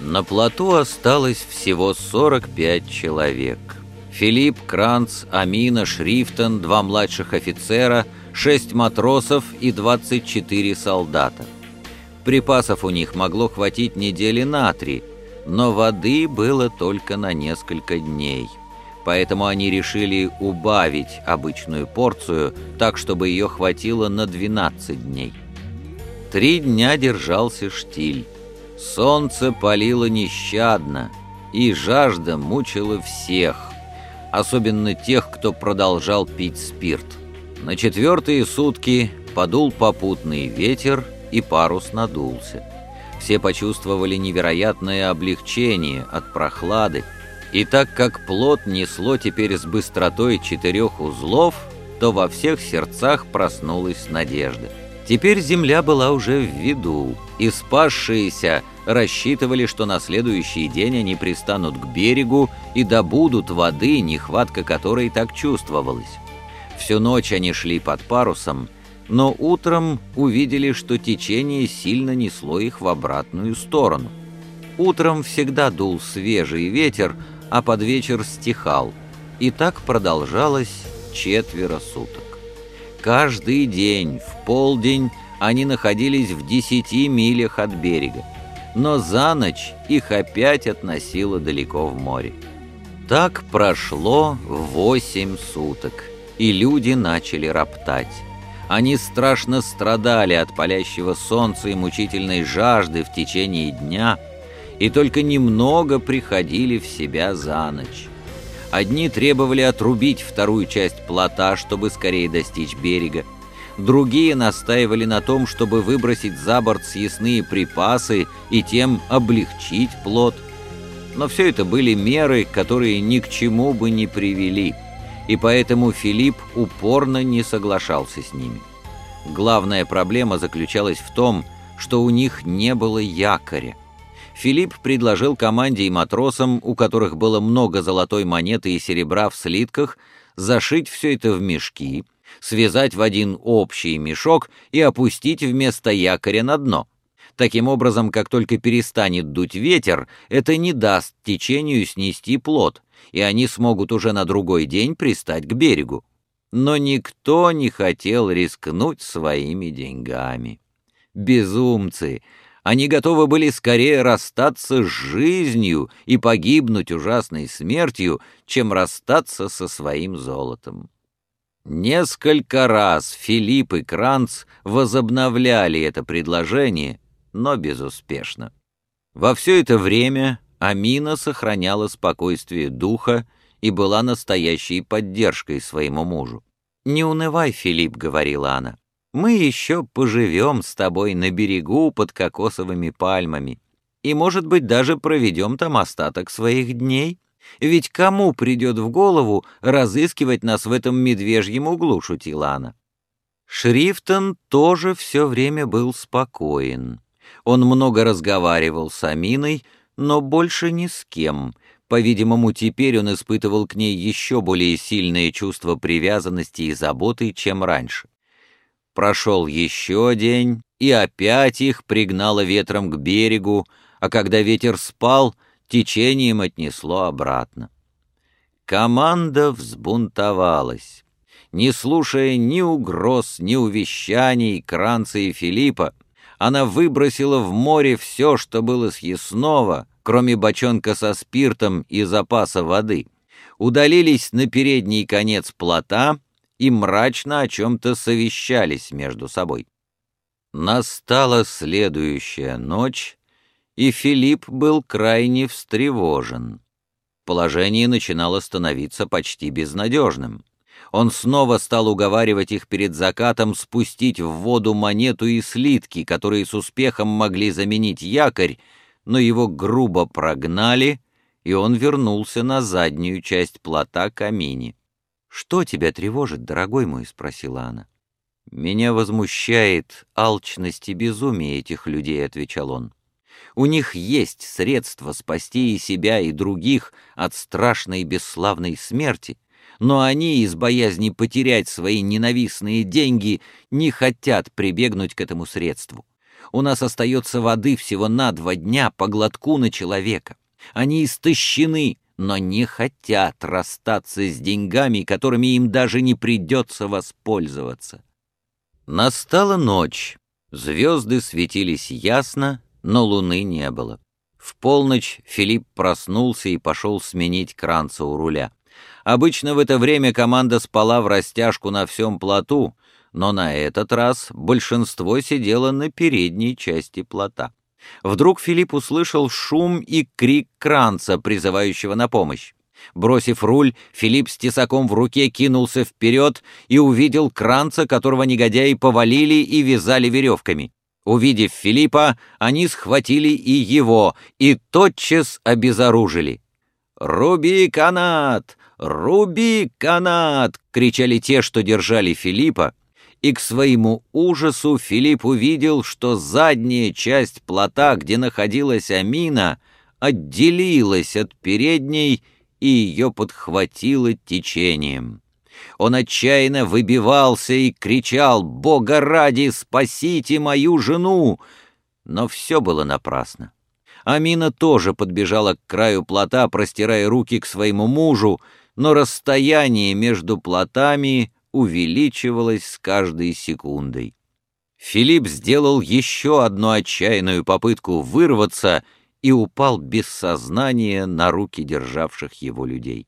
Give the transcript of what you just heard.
На плоту осталось всего 45 человек. Филипп, Кранц, Амина, Шрифтон, два младших офицера, шесть матросов и 24 солдата. Припасов у них могло хватить недели на три, но воды было только на несколько дней. Поэтому они решили убавить обычную порцию, так, чтобы ее хватило на 12 дней. Три дня держался штиль. Солнце палило нещадно, и жажда мучила всех, особенно тех, кто продолжал пить спирт. На четвертые сутки подул попутный ветер, и парус надулся. Все почувствовали невероятное облегчение от прохлады, и так как плод несло теперь с быстротой четырех узлов, то во всех сердцах проснулась надежда. Теперь земля была уже в виду, и спасшиеся рассчитывали, что на следующий день они пристанут к берегу и добудут воды, нехватка которой так чувствовалась. Всю ночь они шли под парусом, но утром увидели, что течение сильно несло их в обратную сторону. Утром всегда дул свежий ветер, а под вечер стихал, и так продолжалось четверо суток. Каждый день в полдень они находились в десяти милях от берега, но за ночь их опять относило далеко в море. Так прошло восемь суток, и люди начали роптать. Они страшно страдали от палящего солнца и мучительной жажды в течение дня, и только немного приходили в себя за ночь. Одни требовали отрубить вторую часть плота, чтобы скорее достичь берега. Другие настаивали на том, чтобы выбросить за борт съестные припасы и тем облегчить плот. Но все это были меры, которые ни к чему бы не привели – и поэтому Филипп упорно не соглашался с ними. Главная проблема заключалась в том, что у них не было якоря. Филипп предложил команде и матросам, у которых было много золотой монеты и серебра в слитках, зашить все это в мешки, связать в один общий мешок и опустить вместо якоря на дно. Таким образом, как только перестанет дуть ветер, это не даст течению снести плод, и они смогут уже на другой день пристать к берегу. Но никто не хотел рискнуть своими деньгами. Безумцы! Они готовы были скорее расстаться с жизнью и погибнуть ужасной смертью, чем расстаться со своим золотом. Несколько раз Филипп и Кранц возобновляли это предложение, но безуспешно. Во все это время Амина сохраняла спокойствие духа и была настоящей поддержкой своему мужу. «Не унывай, Филипп», — говорила она, — «мы еще поживем с тобой на берегу под кокосовыми пальмами и, может быть, даже проведем там остаток своих дней. Ведь кому придет в голову разыскивать нас в этом медвежьем углу?» — шутила она. Шрифтон тоже все время был спокоен. Он много разговаривал с Аминой, но больше ни с кем. По-видимому, теперь он испытывал к ней еще более сильное чувство привязанности и заботы, чем раньше. Прошел еще день, и опять их пригнало ветром к берегу, а когда ветер спал, течением отнесло обратно. Команда взбунтовалась. Не слушая ни угроз, ни увещаний Кранца и Филиппа, она выбросила в море все, что было съестного, кроме бочонка со спиртом и запаса воды, удалились на передний конец плота и мрачно о чем-то совещались между собой. Настала следующая ночь, и Филипп был крайне встревожен. Положение начинало становиться почти безнадежным. Он снова стал уговаривать их перед закатом спустить в воду монету и слитки, которые с успехом могли заменить якорь, но его грубо прогнали, и он вернулся на заднюю часть плота к Амине. «Что тебя тревожит, дорогой мой?» — спросила она. «Меня возмущает алчность и безумие этих людей», — отвечал он. «У них есть средства спасти и себя, и других от страшной бесславной смерти, но они из боязни потерять свои ненавистные деньги не хотят прибегнуть к этому средству. У нас остается воды всего на два дня по глотку на человека. Они истощены, но не хотят расстаться с деньгами, которыми им даже не придется воспользоваться. Настала ночь. Звезды светились ясно, но луны не было. В полночь Филипп проснулся и пошел сменить кранца у руля. Обычно в это время команда спала в растяжку на всем плоту, но на этот раз большинство сидело на передней части плота. Вдруг Филипп услышал шум и крик кранца, призывающего на помощь. Бросив руль, Филипп с тесаком в руке кинулся вперед и увидел кранца, которого негодяи повалили и вязали веревками. Увидев Филиппа, они схватили и его, и тотчас обезоружили. «Руби канат! Руби канат!» — кричали те, что держали Филиппа, и к своему ужасу Филипп увидел, что задняя часть плота, где находилась Амина, отделилась от передней и ее подхватило течением. Он отчаянно выбивался и кричал «Бога ради, спасите мою жену!» Но все было напрасно. Амина тоже подбежала к краю плота, простирая руки к своему мужу, но расстояние между плотами увеличивалось с каждой секундой. Филипп сделал еще одну отчаянную попытку вырваться и упал без сознания на руки державших его людей.